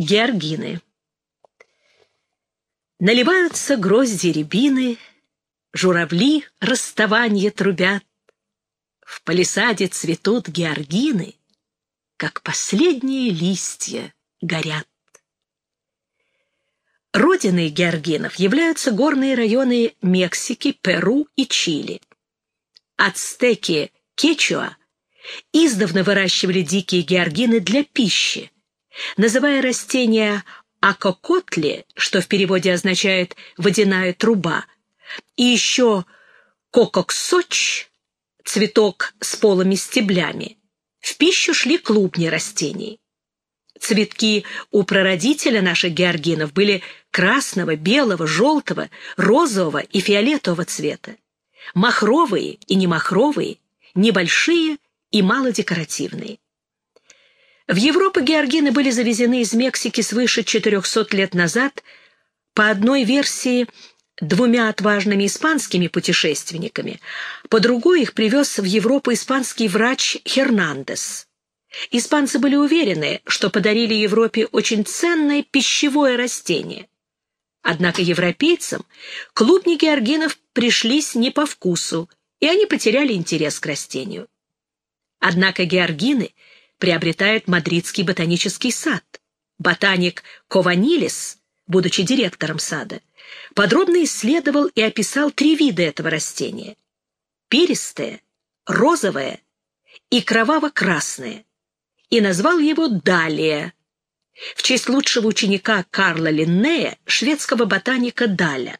Георгины. Наливаются грозди рябины, Журавли расставанье трубят. В палисаде цветут георгины, Как последние листья горят. Родиной георгинов являются горные районы Мексики, Перу и Чили. Ацтеки Кечуа издавна выращивали дикие георгины для пищи, называя растения акокотли, что в переводе означает «водяная труба», и еще кококсоч, цветок с полыми стеблями, в пищу шли клубни растений. Цветки у прародителя наших георгинов были красного, белого, желтого, розового и фиолетового цвета. Махровые и немахровые, небольшие и малодекоративные. В Европу георгины были завезены из Мексики свыше 400 лет назад по одной версии двумя отважными испанскими путешественниками, по другой их привез в Европу испанский врач Хернандес. Испанцы были уверены, что подарили Европе очень ценное пищевое растение. Однако европейцам клубни георгинов пришлись не по вкусу, и они потеряли интерес к растению. Однако георгины – приобретает Мадридский ботанический сад. Ботаник Кованилис, будучи директором сада, подробно исследовал и описал три вида этого растения. Перистое, розовое и кроваво-красное, и назвал его Далия, в честь лучшего ученика Карла Линнея, шведского ботаника Даля.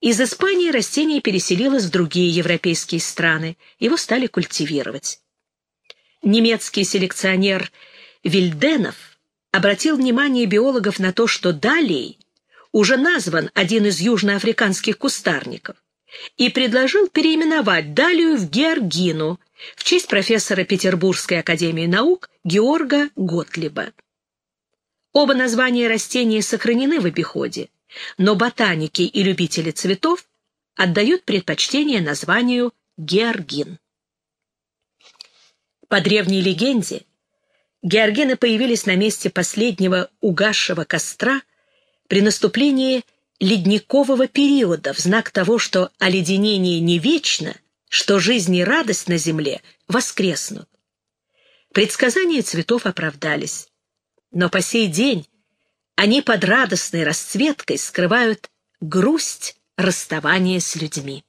Из Испании растение переселилось в другие европейские страны, его стали культивировать немецкий селекционер Вильденов обратил внимание биологов на то, что далее уже назван один из южноафриканских кустарников и предложил переименовать далию в георгину в честь профессора Петербургской академии наук Георга Готлиба. Оба названия растений сохранены в обиходе, но ботаники и любители цветов отдают предпочтение названию георгин. По древней легенде, георгины появились на месте последнего угасшего костра при наступлении ледникового периода в знак того, что оледенение не вечно, что жизнь и радость на земле воскреснут. Предсказания цветов оправдались, но по сей день они под радостной расцветкой скрывают грусть расставания с людьми.